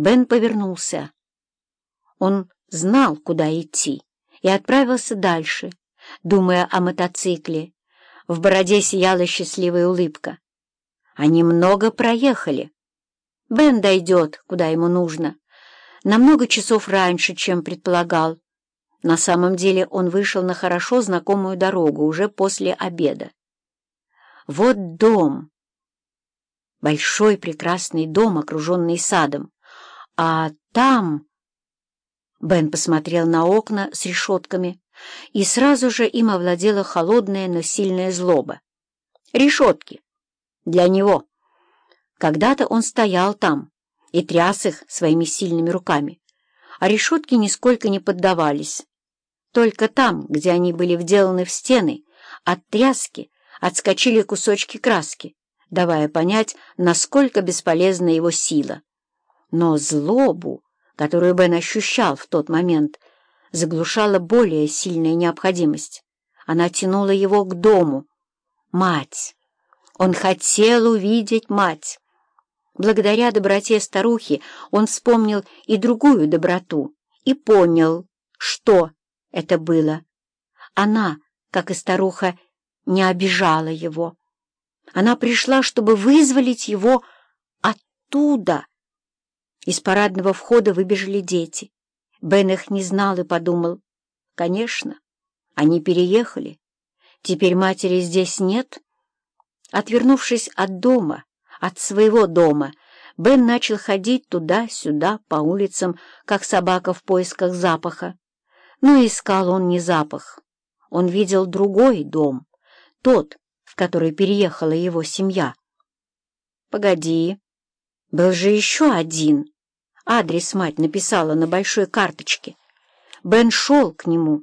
Бен повернулся. Он знал, куда идти, и отправился дальше, думая о мотоцикле. В бороде сияла счастливая улыбка. Они много проехали. Бен дойдет, куда ему нужно, на много часов раньше, чем предполагал. На самом деле он вышел на хорошо знакомую дорогу уже после обеда. Вот дом. Большой прекрасный дом, окруженный садом. А там... Бен посмотрел на окна с решетками, и сразу же им овладела холодная, но сильная злоба. Решетки. Для него. Когда-то он стоял там и тряс их своими сильными руками, а решетки нисколько не поддавались. Только там, где они были вделаны в стены, от тряски отскочили кусочки краски, давая понять, насколько бесполезна его сила. Но злобу, которую Бен ощущал в тот момент, заглушала более сильная необходимость. Она тянула его к дому. Мать! Он хотел увидеть мать. Благодаря доброте старухи он вспомнил и другую доброту и понял, что это было. Она, как и старуха, не обижала его. Она пришла, чтобы вызволить его оттуда. Из парадного входа выбежали дети. Бен их не знал и подумал. Конечно, они переехали. Теперь матери здесь нет. Отвернувшись от дома, от своего дома, Бен начал ходить туда-сюда по улицам, как собака в поисках запаха. Но искал он не запах. Он видел другой дом, тот, в который переехала его семья. Погоди, был же еще один. Адрес мать написала на большой карточке. Бен шел к нему.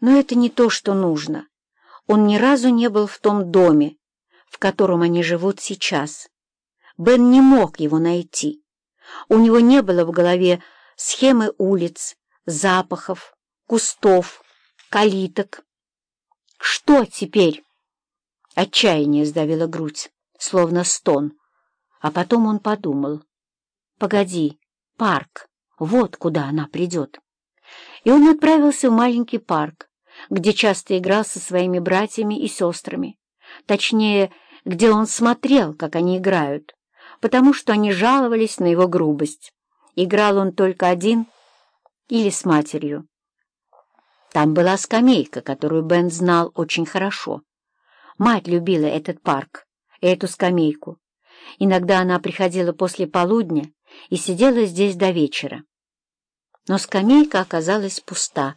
Но это не то, что нужно. Он ни разу не был в том доме, в котором они живут сейчас. Бен не мог его найти. У него не было в голове схемы улиц, запахов, кустов, калиток. Что теперь? Отчаяние сдавило грудь, словно стон. А потом он подумал. Погоди, парк, вот куда она придет. И он отправился в маленький парк, где часто играл со своими братьями и сестрами. Точнее, где он смотрел, как они играют, потому что они жаловались на его грубость. Играл он только один или с матерью. Там была скамейка, которую Бен знал очень хорошо. Мать любила этот парк и эту скамейку. Иногда она приходила после полудня и сидела здесь до вечера. Но скамейка оказалась пуста.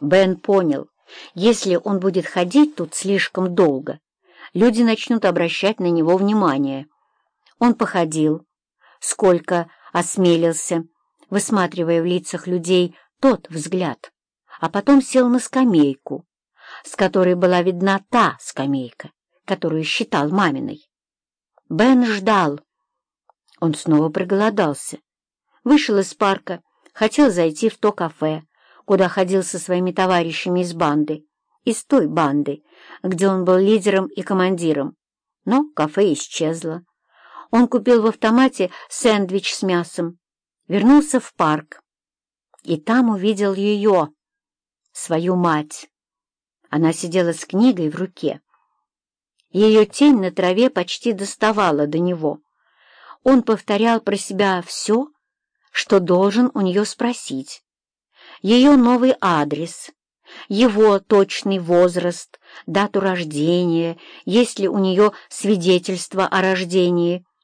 Бен понял, если он будет ходить тут слишком долго, люди начнут обращать на него внимание. Он походил, сколько осмелился, высматривая в лицах людей тот взгляд, а потом сел на скамейку, с которой была видна та скамейка, которую считал маминой. Бен ждал. Он снова проголодался. Вышел из парка, хотел зайти в то кафе, куда ходил со своими товарищами из банды, из той банды, где он был лидером и командиром. Но кафе исчезло. Он купил в автомате сэндвич с мясом, вернулся в парк. И там увидел ее, свою мать. Она сидела с книгой в руке. Ее тень на траве почти доставала до него. Он повторял про себя все, что должен у нее спросить. Ее новый адрес, его точный возраст, дату рождения, есть ли у нее свидетельство о рождении —